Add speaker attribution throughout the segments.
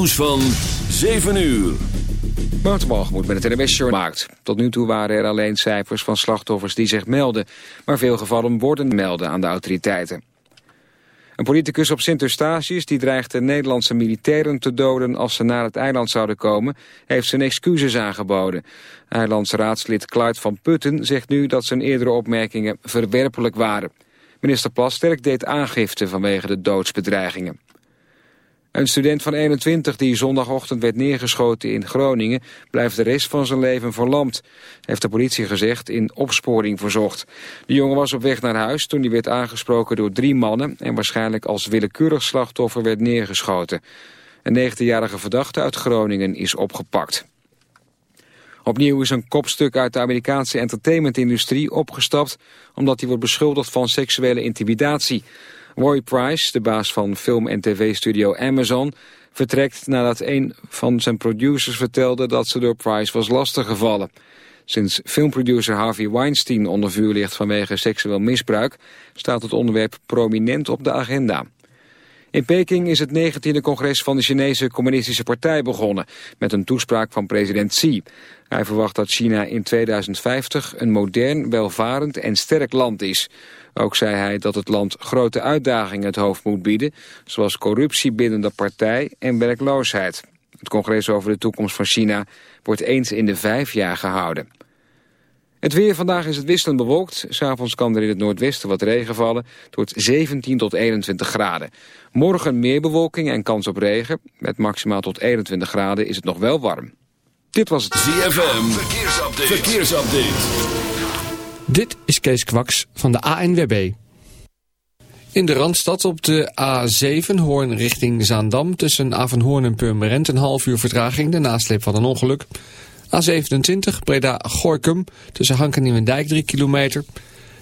Speaker 1: nieuws van 7 uur.
Speaker 2: moet met het NWS gemaakt. Tot nu toe waren er alleen cijfers van slachtoffers die zich melden. Maar veel gevallen worden melden aan de autoriteiten. Een politicus op Sint-Eustatius die dreigt de Nederlandse militairen te doden als ze naar het eiland zouden komen, heeft zijn excuses aangeboden. Eilandsraadslid Kluit van Putten zegt nu dat zijn eerdere opmerkingen verwerpelijk waren. Minister Plasterk deed aangifte vanwege de doodsbedreigingen. Een student van 21 die zondagochtend werd neergeschoten in Groningen... blijft de rest van zijn leven verlamd, heeft de politie gezegd in opsporing verzocht. De jongen was op weg naar huis toen hij werd aangesproken door drie mannen... en waarschijnlijk als willekeurig slachtoffer werd neergeschoten. Een 19-jarige verdachte uit Groningen is opgepakt. Opnieuw is een kopstuk uit de Amerikaanse entertainmentindustrie opgestapt... omdat hij wordt beschuldigd van seksuele intimidatie... Roy Price, de baas van film- en tv-studio Amazon... vertrekt nadat een van zijn producers vertelde dat ze door Price was lastiggevallen. Sinds filmproducer Harvey Weinstein onder vuur ligt vanwege seksueel misbruik... staat het onderwerp prominent op de agenda. In Peking is het 19e congres van de Chinese Communistische Partij begonnen... met een toespraak van president Xi. Hij verwacht dat China in 2050 een modern, welvarend en sterk land is... Ook zei hij dat het land grote uitdagingen het hoofd moet bieden... zoals corruptie binnen de partij en werkloosheid. Het congres over de toekomst van China wordt eens in de vijf jaar gehouden. Het weer vandaag is het wisselend bewolkt. S'avonds kan er in het noordwesten wat regen vallen. Het wordt 17 tot 21 graden. Morgen meer bewolking en kans op regen. Met maximaal tot 21 graden is het nog wel warm. Dit was het
Speaker 1: ZFM. Verkeersupdate. Verkeersupdate.
Speaker 3: Dit is Kees Kwaks van de ANWB. In de Randstad op de A7 Hoorn richting Zaandam... tussen Avenhoorn en Purmerend een half uur vertraging... de nasleep van een ongeluk. A27 Breda-Gorkum tussen Hank en Nieuwendijk 3 kilometer...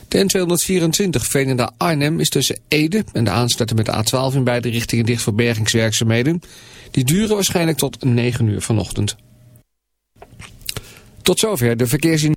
Speaker 3: De N224 Veenenda Arnhem is tussen Ede en de aansluiting met de A12 in beide richtingen dicht voor bergingswerkzaamheden. Die duren waarschijnlijk tot 9 uur vanochtend. Tot zover de verkeersin.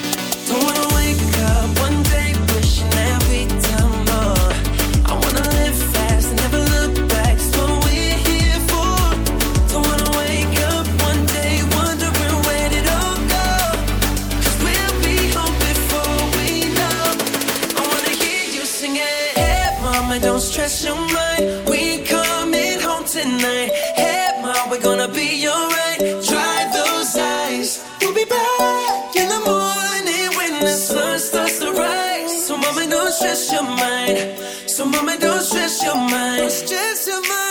Speaker 4: don't stress your mind. Don't stress your mind.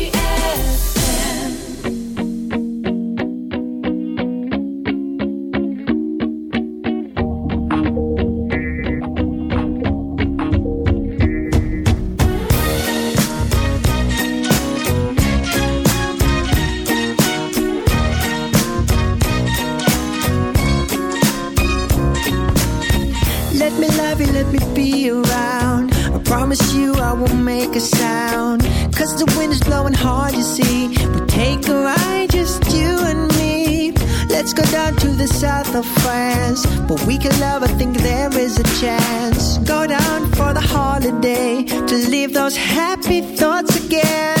Speaker 5: chance. Go down for the holiday to leave those happy thoughts again.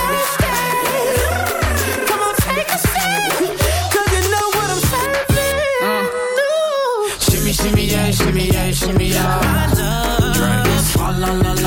Speaker 4: yeah, shimmy, yeah, shimmy, yeah. Drink. Swalla la la. Drink.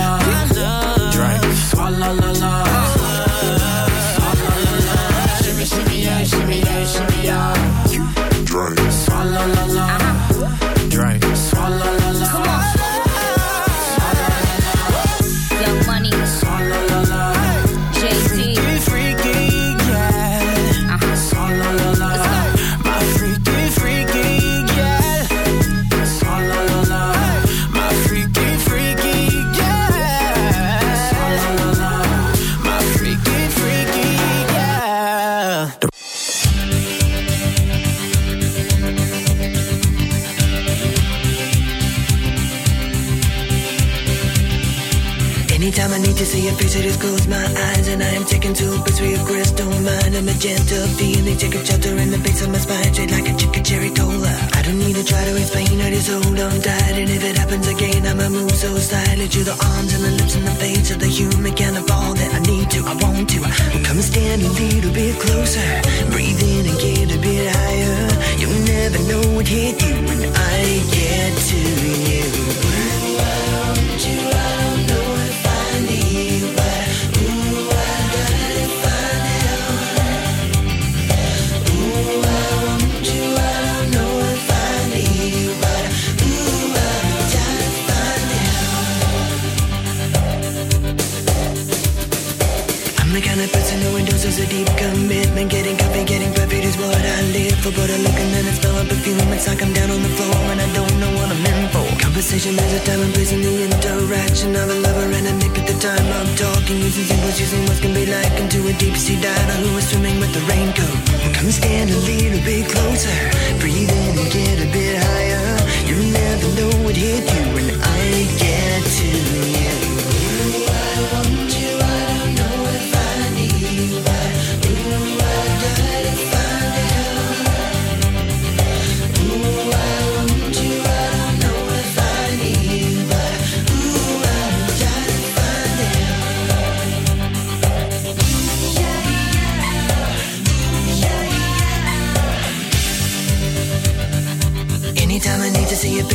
Speaker 6: Close my eyes and I am taken to a where your crystal mind a magenta feeling. Take a shelter in the base of my spine, straight like a chicken cherry cola. I don't need to try to explain, I just hold on tight. And if it happens again, I'ma move so silently to the arms and the lips and the face of the human kind of all that I need to, I want to. Come and stand a little bit closer, breathe in and get a bit higher. You'll never know what hit you when I get to you. But I look and then I smell a perfume. It's like I'm down on the floor and I don't know what I'm in for. Conversation is a time and place in the interaction of a lover and a nick at the time I'm talking. Using symbols, using what can be like into a deep sea diver who is swimming with the raincoat. Come stand a little bit closer. Breathe in and get a bit higher. You never know what hit you when I get to you.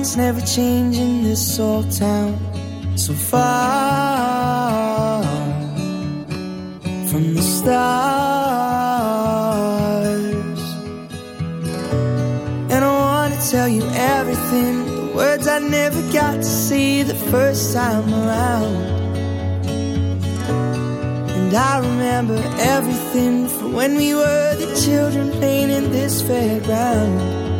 Speaker 5: things never change in this old town. So far from the stars. And I wanna tell you everything. The words I never got to see the first time around. And I remember everything from when we were the children playing in this fairground.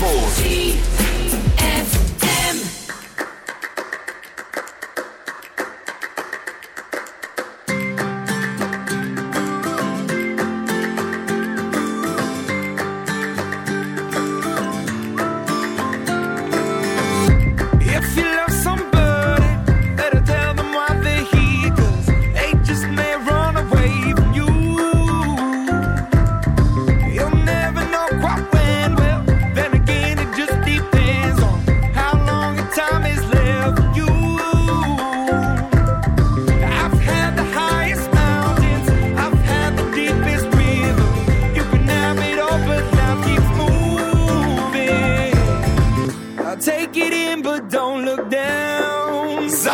Speaker 7: Four.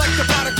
Speaker 7: like the
Speaker 8: product